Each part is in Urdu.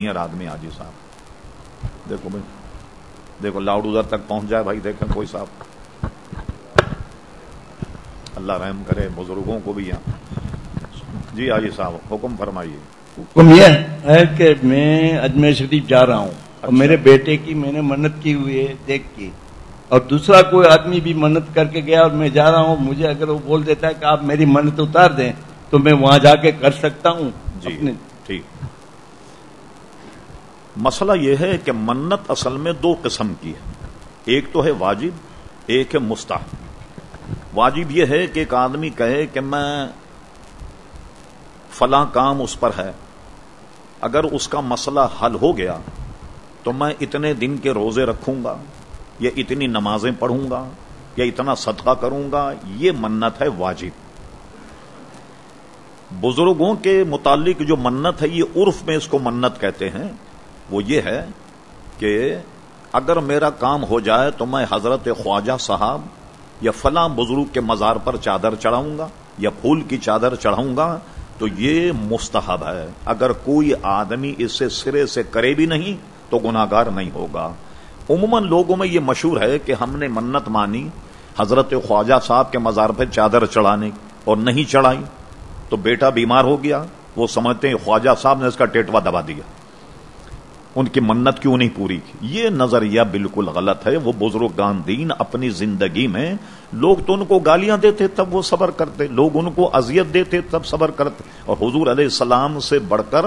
سینئر آدمی آجی صاحب۔ دیکھو بھائی دیکھو لاؤڈ ادھر تک پہنچ جائے بھائی دیکھیں کوئی صاحب۔ اللہ رحم کرے بزرگوں کو بھی یہاں۔ جی آجی صاحب حکم فرمائیے۔ حکم یہ ہے کہ میں اجمیر شریف جا رہا ہوں اور میرے بیٹے کی میں نے منت کی ہوئی ہے دیکھ کی اور دوسرا کوئی آدمی بھی منت کر کے گیا اور میں جا رہا ہوں مجھے اگر وہ بول دیتا ہے کہ آپ میری منت اتار دیں تو میں وہاں جا کے کر سکتا ہوں جی ٹھیک۔ مسئلہ یہ ہے کہ منت اصل میں دو قسم کی ہے۔ ایک تو ہے واجب، ایک ہے مستحب۔ واجب یہ ہے کہ ایک آدمی کہے کہ میں فلاں کام اس پر ہے۔ اگر اس کا مسئلہ حل ہو گیا تو میں اتنے دن کے روزے رکھوں گا، یا اتنی نمازیں پڑھوں گا، یا اتنا صدقہ کروں گا، یہ منت ہے واجب۔ بزرگوں کے متعلق جو منت ہے، یہ عرف میں اس کو منت کہتے ہیں۔ وہ یہ ہے کہ اگر میرا کام ہو جائے تو میں حضرت خواجہ صاحب یا فلاں بزرگ کے مزار پر چادر چڑھاؤں گا یا پھول کی چادر چڑھاؤں گا تو یہ مستحب ہے۔ اگر کوئی آدمی اس سے سرے سے کرے بھی نہیں تو گناگار نہیں ہوگا۔ عموماً لوگوں میں یہ مشہور ہے کہ ہم نے منت مانی حضرت خواجہ صاحب کے مزار پہ چادر چڑھانے اور نہیں چڑھائی تو بیٹا بیمار ہو گیا۔ وہ سمجھتے ہیں خواجہ صاحب نے اس کا ٹیٹوا دبا دیا۔ ان کی منت کیوں نہیں پوری کی؟ یہ نظریہ بالکل غلط ہے۔ وہ بزرگان دین اپنی زندگی میں لوگ تو ان کو گالیاں دیتے، تب وہ صبر کرتے۔ لوگ ان کو اذیت دیتے، تب صبر کرتے۔ اور حضور علیہ السلام سے بڑھ کر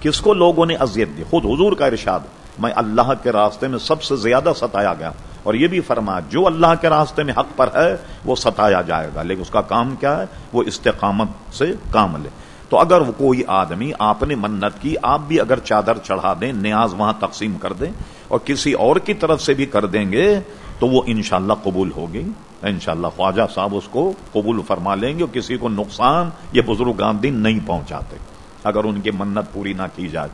کس کو لوگوں نے اذیت دی؟ خود حضور کا ارشاد، میں اللہ کے راستے میں سب سے زیادہ ستایا گیا۔ اور یہ بھی فرمایا جو اللہ کے راستے میں حق پر ہے، وہ ستایا جائے گا۔ لیکن اس کا کام کیا ہے؟ وہ استقامت سے کام لے۔ تو اگر وہ کوئی آدمی آپ نے منت کی آپ بھی اگر چادر چڑھا دیں، نیاز وہاں تقسیم کر دیں اور کسی اور کی طرف سے بھی کر دیں گے، تو وہ انشاءاللہ قبول ہوگی۔ انشاءاللہ خواجہ صاحب اس کو قبول فرما لیں گے اور کسی کو نقصان یہ بزرگ آمدین نہیں پہنچاتے۔ اگر ان کی منت پوری نہ کی جائے